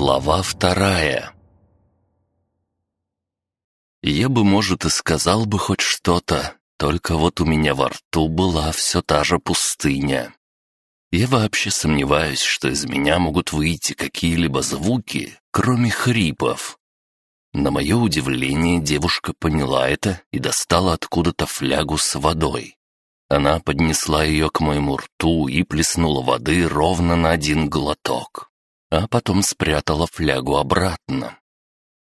Глава вторая Я бы, может, и сказал бы хоть что-то, только вот у меня во рту была все та же пустыня. Я вообще сомневаюсь, что из меня могут выйти какие-либо звуки, кроме хрипов. На мое удивление девушка поняла это и достала откуда-то флягу с водой. Она поднесла ее к моему рту и плеснула воды ровно на один глоток, а потом спрятала флягу обратно.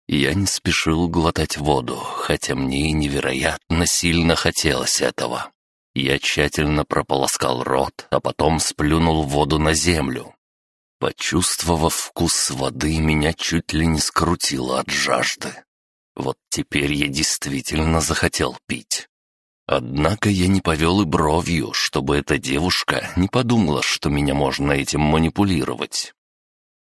Я не спешил глотать воду, хотя мне и невероятно сильно хотелось этого. Я тщательно прополоскал рот, а потом сплюнул воду на землю. Почувствовав вкус воды, меня чуть ли не скрутило от жажды. Вот теперь я действительно захотел пить. Однако я не повел и бровью, чтобы эта девушка не подумала, что меня можно этим манипулировать.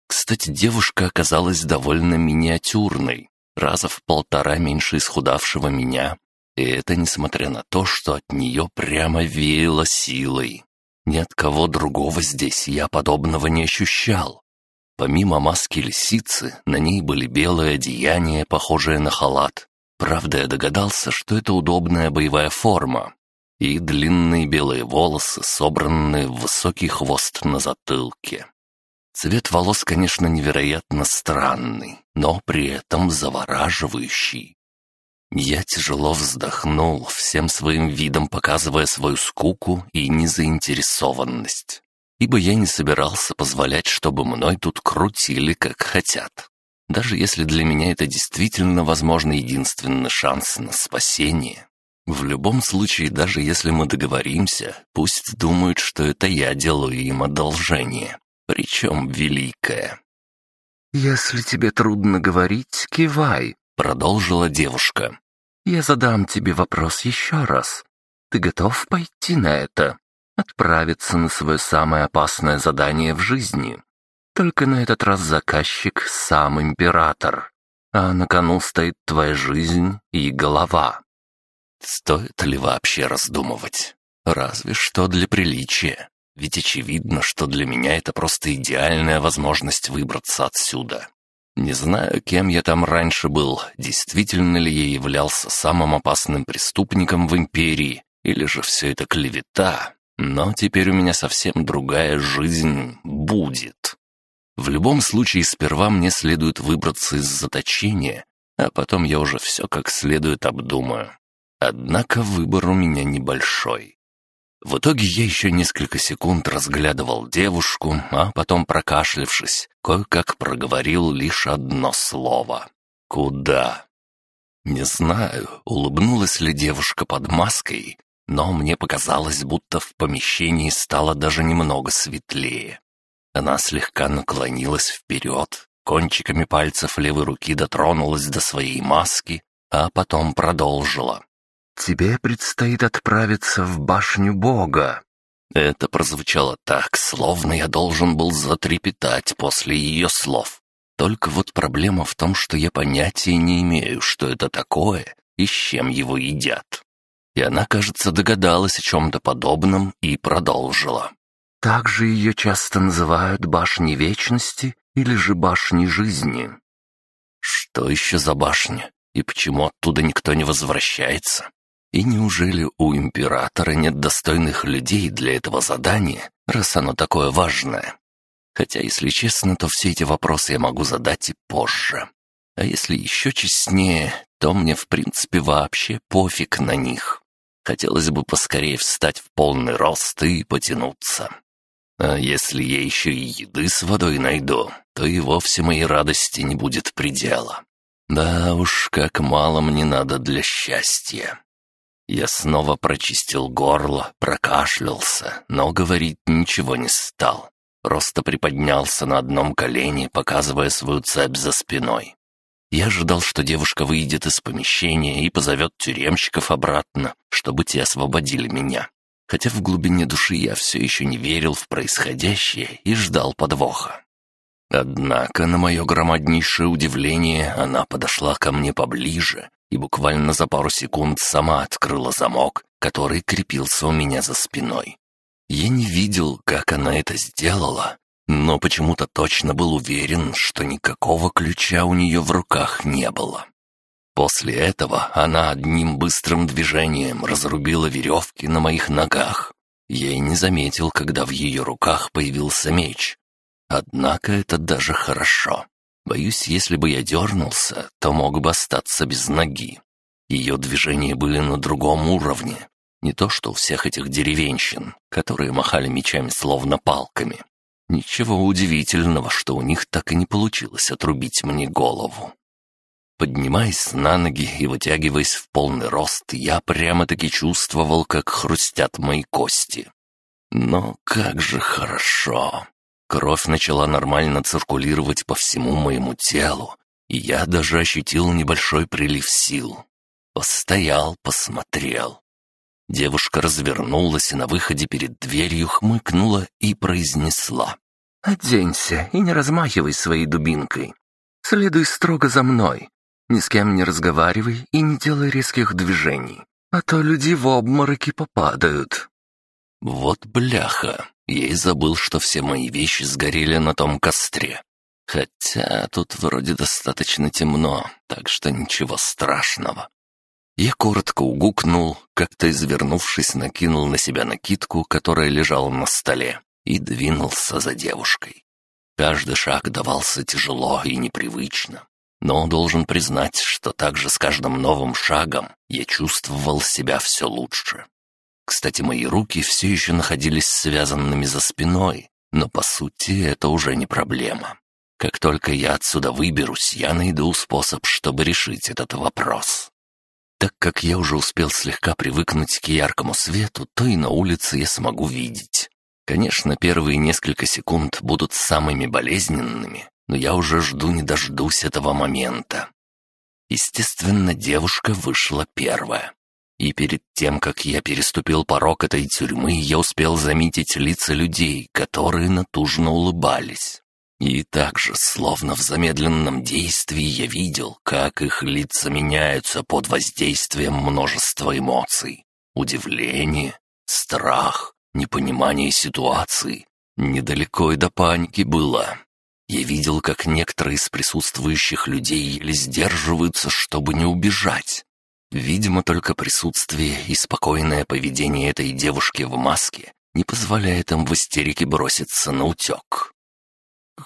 Кстати, девушка оказалась довольно миниатюрной, раза в полтора меньше исхудавшего меня, и это несмотря на то, что от нее прямо веяло силой. Ни от кого другого здесь я подобного не ощущал. Помимо маски лисицы, на ней были белые одеяния, похожие на халат. Правда, я догадался, что это удобная боевая форма. И длинные белые волосы, собранные в высокий хвост на затылке. Цвет волос, конечно, невероятно странный, но при этом завораживающий. Я тяжело вздохнул, всем своим видом показывая свою скуку и незаинтересованность, ибо я не собирался позволять, чтобы мной тут крутили, как хотят. Даже если для меня это действительно, возможно, единственный шанс на спасение. В любом случае, даже если мы договоримся, пусть думают, что это я делаю им одолжение причем великое. «Если тебе трудно говорить, кивай», — продолжила девушка. «Я задам тебе вопрос еще раз. Ты готов пойти на это? Отправиться на свое самое опасное задание в жизни? Только на этот раз заказчик — сам император, а на кону стоит твоя жизнь и голова». Стоит ли вообще раздумывать? Разве что для приличия. Ведь очевидно, что для меня это просто идеальная возможность выбраться отсюда. Не знаю, кем я там раньше был, действительно ли я являлся самым опасным преступником в Империи, или же все это клевета, но теперь у меня совсем другая жизнь будет. В любом случае, сперва мне следует выбраться из заточения, а потом я уже все как следует обдумаю. Однако выбор у меня небольшой. В итоге я еще несколько секунд разглядывал девушку, а потом, прокашлявшись, кое-как проговорил лишь одно слово. «Куда?» Не знаю, улыбнулась ли девушка под маской, но мне показалось, будто в помещении стало даже немного светлее. Она слегка наклонилась вперед, кончиками пальцев левой руки дотронулась до своей маски, а потом продолжила. «Тебе предстоит отправиться в башню Бога». Это прозвучало так, словно я должен был затрепетать после ее слов. Только вот проблема в том, что я понятия не имею, что это такое и с чем его едят. И она, кажется, догадалась о чем-то подобном и продолжила. Также ее часто называют башней вечности или же башней жизни. Что еще за башня? И почему оттуда никто не возвращается? И неужели у императора нет достойных людей для этого задания, раз оно такое важное? Хотя, если честно, то все эти вопросы я могу задать и позже. А если еще честнее, то мне в принципе вообще пофиг на них. Хотелось бы поскорее встать в полный рост и потянуться. А если я еще и еды с водой найду, то и вовсе моей радости не будет предела. Да уж, как мало мне надо для счастья. Я снова прочистил горло, прокашлялся, но говорить ничего не стал. Просто приподнялся на одном колене, показывая свою цепь за спиной. Я ожидал, что девушка выйдет из помещения и позовет тюремщиков обратно, чтобы те освободили меня. Хотя в глубине души я все еще не верил в происходящее и ждал подвоха. Однако, на мое громаднейшее удивление, она подошла ко мне поближе и буквально за пару секунд сама открыла замок, который крепился у меня за спиной. Я не видел, как она это сделала, но почему-то точно был уверен, что никакого ключа у нее в руках не было. После этого она одним быстрым движением разрубила веревки на моих ногах. Я и не заметил, когда в ее руках появился меч. Однако это даже хорошо. Боюсь, если бы я дернулся, то мог бы остаться без ноги. Ее движения были на другом уровне. Не то что у всех этих деревенщин, которые махали мечами словно палками. Ничего удивительного, что у них так и не получилось отрубить мне голову. Поднимаясь на ноги и вытягиваясь в полный рост, я прямо-таки чувствовал, как хрустят мои кости. Но как же хорошо! Кровь начала нормально циркулировать по всему моему телу, и я даже ощутил небольшой прилив сил. Постоял, посмотрел. Девушка развернулась и на выходе перед дверью хмыкнула и произнесла. «Оденься и не размахивай своей дубинкой. Следуй строго за мной. Ни с кем не разговаривай и не делай резких движений, а то люди в обмороки попадают». «Вот бляха!» Я и забыл, что все мои вещи сгорели на том костре. Хотя тут вроде достаточно темно, так что ничего страшного. Я коротко угукнул, как-то извернувшись, накинул на себя накидку, которая лежала на столе, и двинулся за девушкой. Каждый шаг давался тяжело и непривычно, но должен признать, что также с каждым новым шагом я чувствовал себя все лучше. Кстати, мои руки все еще находились связанными за спиной, но по сути это уже не проблема. Как только я отсюда выберусь, я найду способ, чтобы решить этот вопрос. Так как я уже успел слегка привыкнуть к яркому свету, то и на улице я смогу видеть. Конечно, первые несколько секунд будут самыми болезненными, но я уже жду не дождусь этого момента. Естественно, девушка вышла первая. И перед тем, как я переступил порог этой тюрьмы, я успел заметить лица людей, которые натужно улыбались. И также, словно в замедленном действии, я видел, как их лица меняются под воздействием множества эмоций. Удивление, страх, непонимание ситуации. Недалеко и до паники было. Я видел, как некоторые из присутствующих людей еле сдерживаются, чтобы не убежать. Видимо, только присутствие и спокойное поведение этой девушки в маске не позволяет им в истерике броситься на утек.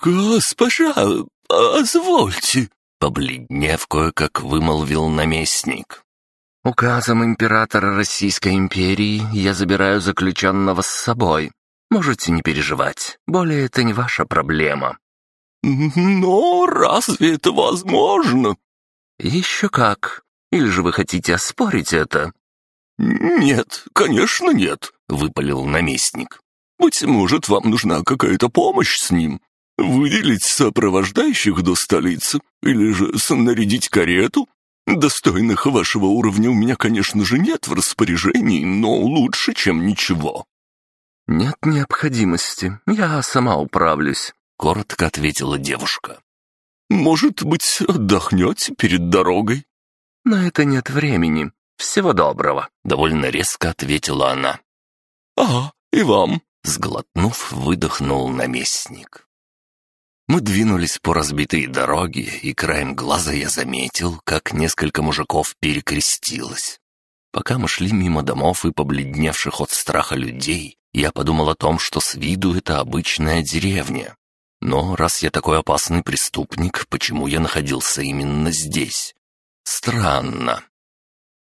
«Госпожа, позвольте!» Побледнев, кое-как вымолвил наместник. «Указом императора Российской империи я забираю заключенного с собой. Можете не переживать, более это не ваша проблема». «Но разве это возможно?» «Еще как. Или же вы хотите оспорить это?» «Нет, конечно нет», — выпалил наместник. «Быть может, вам нужна какая-то помощь с ним? Выделить сопровождающих до столицы? Или же снарядить карету? Достойных вашего уровня у меня, конечно же, нет в распоряжении, но лучше, чем ничего». «Нет необходимости, я сама управлюсь», — коротко ответила девушка. «Может быть, отдохнете перед дорогой?» «На это нет времени. Всего доброго», — довольно резко ответила она. «А, и вам», — сглотнув, выдохнул наместник. Мы двинулись по разбитой дороге, и краем глаза я заметил, как несколько мужиков перекрестилось. Пока мы шли мимо домов и побледневших от страха людей, я подумал о том, что с виду это обычная деревня. Но раз я такой опасный преступник, почему я находился именно здесь? Странно.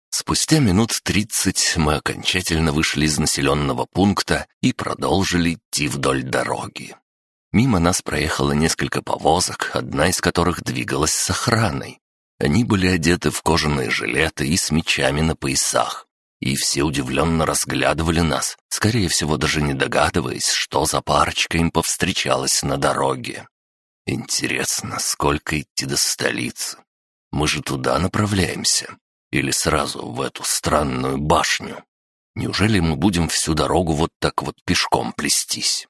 Спустя минут тридцать мы окончательно вышли из населенного пункта и продолжили идти вдоль дороги. Мимо нас проехало несколько повозок, одна из которых двигалась с охраной. Они были одеты в кожаные жилеты и с мечами на поясах. И все удивленно разглядывали нас, скорее всего, даже не догадываясь, что за парочка им повстречалась на дороге. Интересно, сколько идти до столицы? Мы же туда направляемся. Или сразу в эту странную башню. Неужели мы будем всю дорогу вот так вот пешком плестись?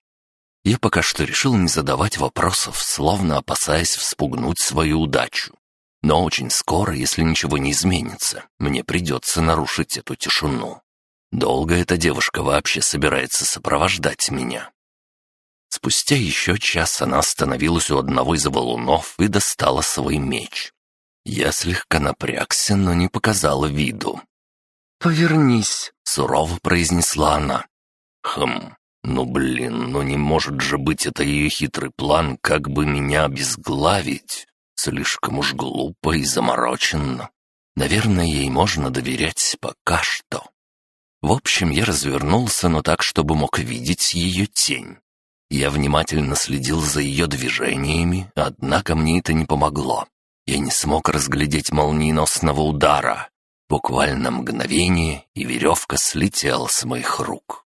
Я пока что решил не задавать вопросов, словно опасаясь вспугнуть свою удачу. Но очень скоро, если ничего не изменится, мне придется нарушить эту тишину. Долго эта девушка вообще собирается сопровождать меня? Спустя еще час она остановилась у одного из валунов и достала свой меч. Я слегка напрягся, но не показала виду. «Повернись», — сурово произнесла она. «Хм, ну блин, ну не может же быть это ее хитрый план, как бы меня обезглавить. Слишком уж глупо и замороченно. Наверное, ей можно доверять пока что». В общем, я развернулся, но так, чтобы мог видеть ее тень. Я внимательно следил за ее движениями, однако мне это не помогло. Я не смог разглядеть молниеносного удара. Буквально мгновение, и веревка слетела с моих рук.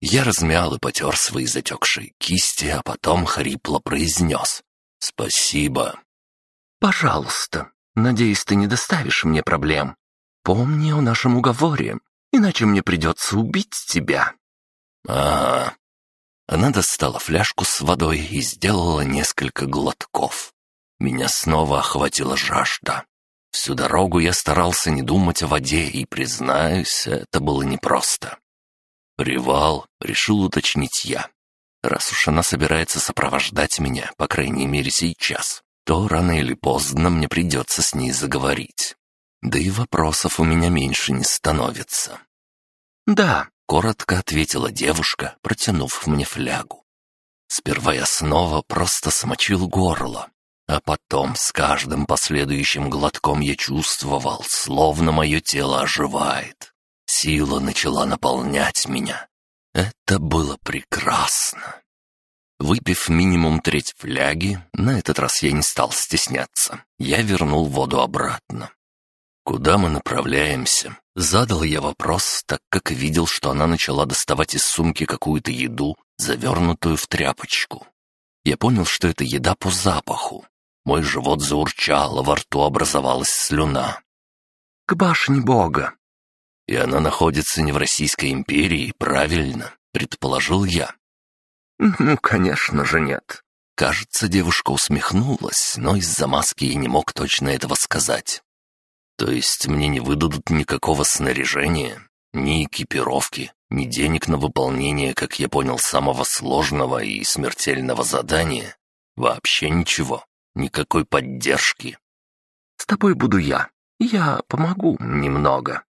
Я размял и потер свои затекшие кисти, а потом хрипло произнес «Спасибо». «Пожалуйста. Надеюсь, ты не доставишь мне проблем. Помни о нашем уговоре, иначе мне придется убить тебя». «Ага». Она достала фляжку с водой и сделала несколько глотков. Меня снова охватила жажда. Всю дорогу я старался не думать о воде, и, признаюсь, это было непросто. «Привал», — решил уточнить я. Раз уж она собирается сопровождать меня, по крайней мере сейчас, то рано или поздно мне придется с ней заговорить. Да и вопросов у меня меньше не становится. «Да», — коротко ответила девушка, протянув мне флягу. Сперва я снова просто смочил горло, а потом с каждым последующим глотком я чувствовал, словно мое тело оживает. Сила начала наполнять меня. Это было прекрасно. Выпив минимум треть фляги, на этот раз я не стал стесняться. Я вернул воду обратно. «Куда мы направляемся?» Задал я вопрос, так как видел, что она начала доставать из сумки какую-то еду, завернутую в тряпочку. Я понял, что это еда по запаху. Мой живот заурчал, а во рту образовалась слюна. «К башне Бога!» «И она находится не в Российской империи, правильно?» — предположил я. «Ну, конечно же нет». Кажется, девушка усмехнулась, но из-за маски я не мог точно этого сказать. «То есть мне не выдадут никакого снаряжения, ни экипировки, ни денег на выполнение, как я понял, самого сложного и смертельного задания? Вообще ничего?» Никакой поддержки. С тобой буду я. Я помогу немного.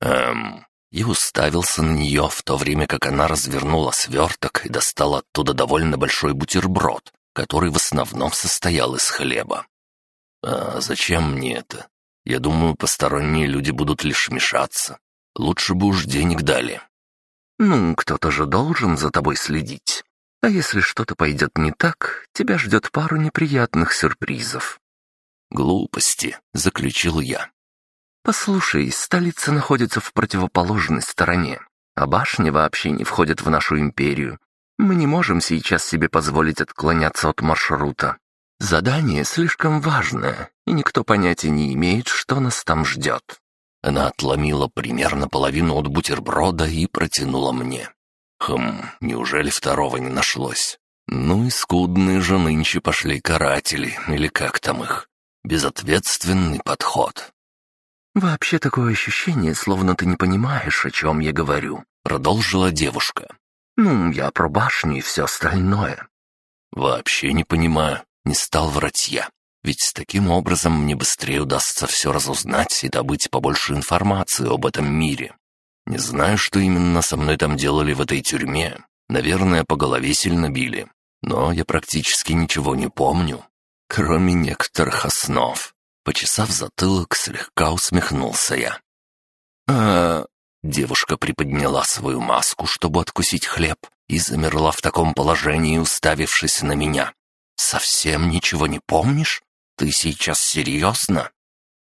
Эм... И уставился на нее, в то время как она развернула сверток и достала оттуда довольно большой бутерброд, который в основном состоял из хлеба. «А зачем мне это? Я думаю, посторонние люди будут лишь мешаться. Лучше бы уж денег дали». «Ну, кто-то же должен за тобой следить. А если что-то пойдет не так, тебя ждет пару неприятных сюрпризов». «Глупости», — заключил я. «Послушай, столица находится в противоположной стороне, а башня вообще не входит в нашу империю. Мы не можем сейчас себе позволить отклоняться от маршрута. Задание слишком важное, и никто понятия не имеет, что нас там ждет». Она отломила примерно половину от бутерброда и протянула мне. Хм, неужели второго не нашлось? Ну и скудные же нынче пошли каратели, или как там их. Безответственный подход. «Вообще такое ощущение, словно ты не понимаешь, о чем я говорю», — продолжила девушка. «Ну, я про башню и все остальное». «Вообще не понимаю», — не стал врать я. «Ведь таким образом мне быстрее удастся все разузнать и добыть побольше информации об этом мире. Не знаю, что именно со мной там делали в этой тюрьме. Наверное, по голове сильно били. Но я практически ничего не помню, кроме некоторых основ. Почесав затылок, слегка усмехнулся я. а Девушка приподняла свою маску, чтобы откусить хлеб, и замерла в таком положении, уставившись на меня. «Совсем ничего не помнишь? Ты сейчас серьезно?»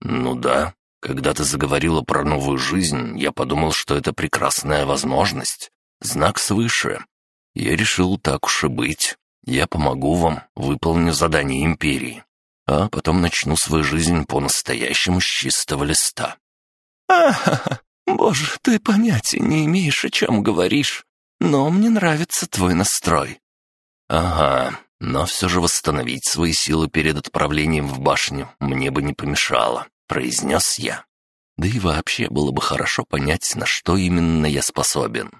«Ну да», когда ты заговорила про новую жизнь, я подумал, что это прекрасная возможность. Знак свыше. Я решил так уж и быть. Я помогу вам, выполню задание Империи. А потом начну свою жизнь по-настоящему с чистого листа. «Ахаха, боже, ты понятия не имеешь, о чем говоришь. Но мне нравится твой настрой». «Ага, но все же восстановить свои силы перед отправлением в башню мне бы не помешало. — произнес я. Да и вообще было бы хорошо понять, на что именно я способен.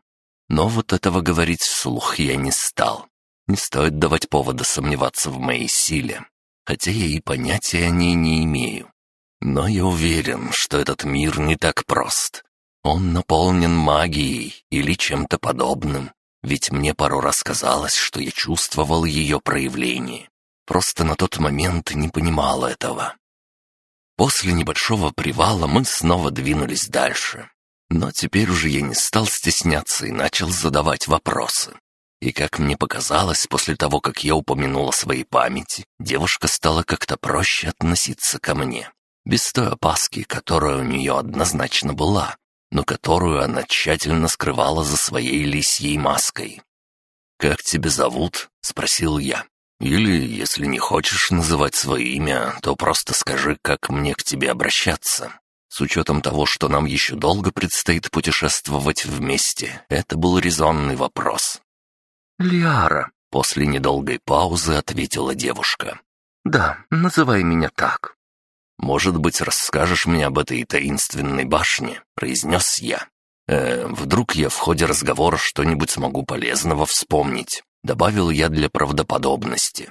Но вот этого говорить вслух я не стал. Не стоит давать повода сомневаться в моей силе, хотя я и понятия о ней не имею. Но я уверен, что этот мир не так прост. Он наполнен магией или чем-то подобным, ведь мне пару раз казалось, что я чувствовал ее проявление. Просто на тот момент не понимал этого. После небольшого привала мы снова двинулись дальше. Но теперь уже я не стал стесняться и начал задавать вопросы. И как мне показалось, после того, как я упомянул о своей памяти, девушка стала как-то проще относиться ко мне. Без той опаски, которая у нее однозначно была, но которую она тщательно скрывала за своей лисьей маской. «Как тебя зовут?» — спросил я. «Или, если не хочешь называть свое имя, то просто скажи, как мне к тебе обращаться. С учетом того, что нам еще долго предстоит путешествовать вместе, это был резонный вопрос. «Лиара», — после недолгой паузы ответила девушка. «Да, называй меня так». «Может быть, расскажешь мне об этой таинственной башне?» — произнес я. «Э, вдруг я в ходе разговора что-нибудь смогу полезного вспомнить?» — добавил я для правдоподобности.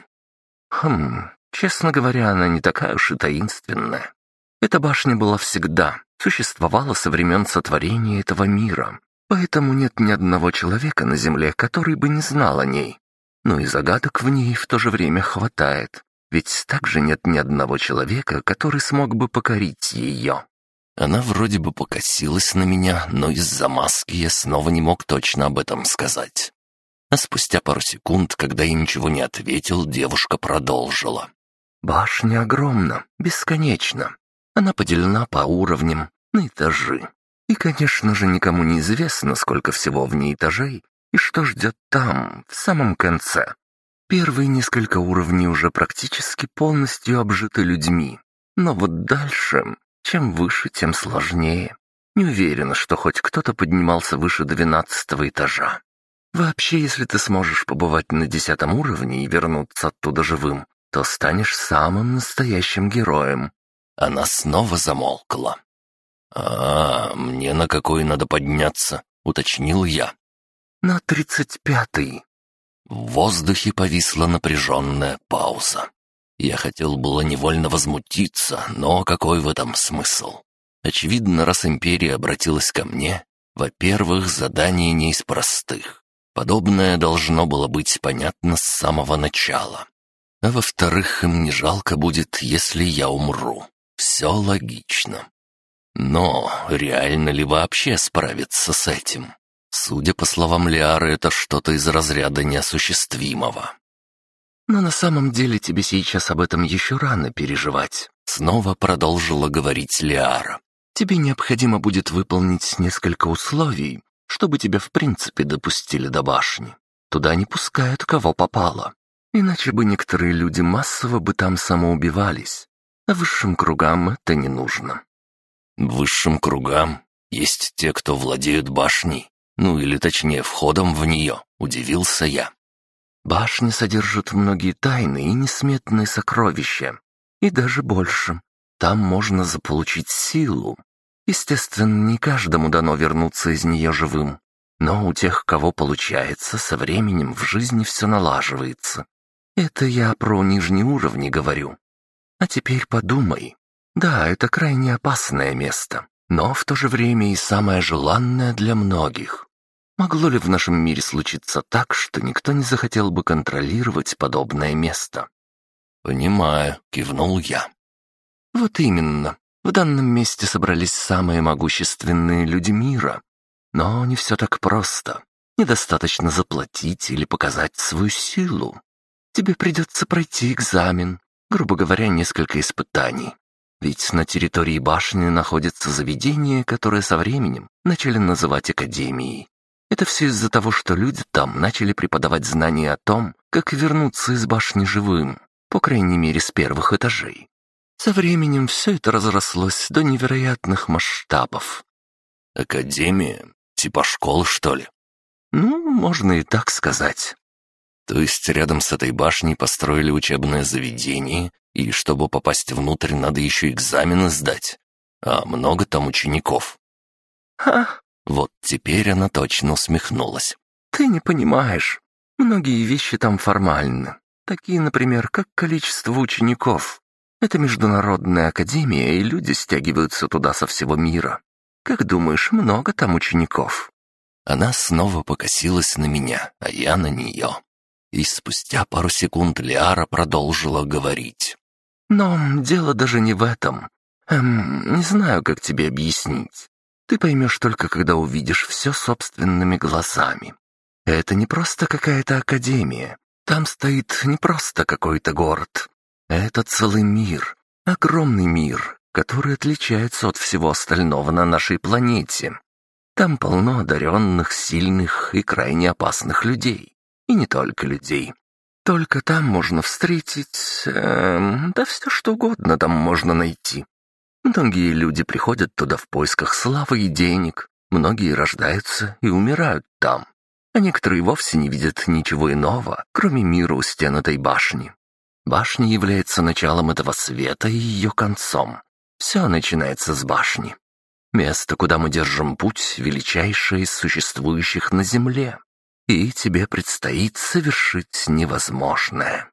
«Хм, честно говоря, она не такая уж и таинственная. Эта башня была всегда, существовала со времен сотворения этого мира, Поэтому нет ни одного человека на Земле, который бы не знал о ней. Но и загадок в ней в то же время хватает, ведь также нет ни одного человека, который смог бы покорить ее. Она вроде бы покосилась на меня, но из-за маски я снова не мог точно об этом сказать. А спустя пару секунд, когда я ничего не ответил, девушка продолжила. «Башня огромна, бесконечна. Она поделена по уровням, на этажи. И, конечно же, никому не известно, сколько всего в ней этажей и что ждет там, в самом конце. Первые несколько уровней уже практически полностью обжиты людьми. Но вот дальше, чем выше, тем сложнее. Не уверена, что хоть кто-то поднимался выше двенадцатого этажа. Вообще, если ты сможешь побывать на десятом уровне и вернуться оттуда живым, то станешь самым настоящим героем. Она снова замолкла. «А, мне на какой надо подняться?» — уточнил я. «На тридцать пятый». В воздухе повисла напряженная пауза. Я хотел было невольно возмутиться, но какой в этом смысл? Очевидно, раз Империя обратилась ко мне, во-первых, задание не из простых. Подобное должно было быть понятно с самого начала. А во-вторых, им не жалко будет, если я умру. Все логично. Но реально ли вообще справиться с этим? Судя по словам Лиары, это что-то из разряда неосуществимого. «Но на самом деле тебе сейчас об этом еще рано переживать», — снова продолжила говорить Лиара. «Тебе необходимо будет выполнить несколько условий, чтобы тебя в принципе допустили до башни. Туда не пускают кого попало. Иначе бы некоторые люди массово бы там самоубивались. А высшим кругам это не нужно. Высшим кругам есть те, кто владеют башней, ну или точнее входом в нее, удивился я. Башня содержит многие тайны и несметные сокровища. И даже больше. Там можно заполучить силу. Естественно, не каждому дано вернуться из нее живым. Но у тех, кого получается, со временем в жизни все налаживается. Это я про нижние уровни говорю. А теперь подумай, да, это крайне опасное место, но в то же время и самое желанное для многих. Могло ли в нашем мире случиться так, что никто не захотел бы контролировать подобное место? «Понимаю», — кивнул я. «Вот именно. В данном месте собрались самые могущественные люди мира. Но не все так просто. Недостаточно заплатить или показать свою силу. Тебе придется пройти экзамен, грубо говоря, несколько испытаний. Ведь на территории башни находится заведение, которое со временем начали называть академией. Это все из-за того, что люди там начали преподавать знания о том, как вернуться из башни живым, по крайней мере с первых этажей. Со временем все это разрослось до невероятных масштабов. «Академия? Типа школы, что ли?» «Ну, можно и так сказать». То есть рядом с этой башней построили учебное заведение, и чтобы попасть внутрь, надо еще экзамены сдать. А много там учеников. «Ха!» Вот теперь она точно усмехнулась. «Ты не понимаешь. Многие вещи там формальны. Такие, например, как количество учеников. Это международная академия, и люди стягиваются туда со всего мира. Как думаешь, много там учеников?» Она снова покосилась на меня, а я на нее. И спустя пару секунд Лиара продолжила говорить. «Но дело даже не в этом. Эм, не знаю, как тебе объяснить. Ты поймешь только, когда увидишь все собственными глазами. Это не просто какая-то академия. Там стоит не просто какой-то город. Это целый мир, огромный мир, который отличается от всего остального на нашей планете. Там полно одаренных, сильных и крайне опасных людей. И не только людей. Только там можно встретить... Эм, да все что угодно там можно найти. Многие люди приходят туда в поисках славы и денег. Многие рождаются и умирают там а некоторые вовсе не видят ничего иного, кроме мира у стен этой башни. Башня является началом этого света и ее концом. Все начинается с башни. Место, куда мы держим путь, величайшее из существующих на Земле. И тебе предстоит совершить невозможное.